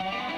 you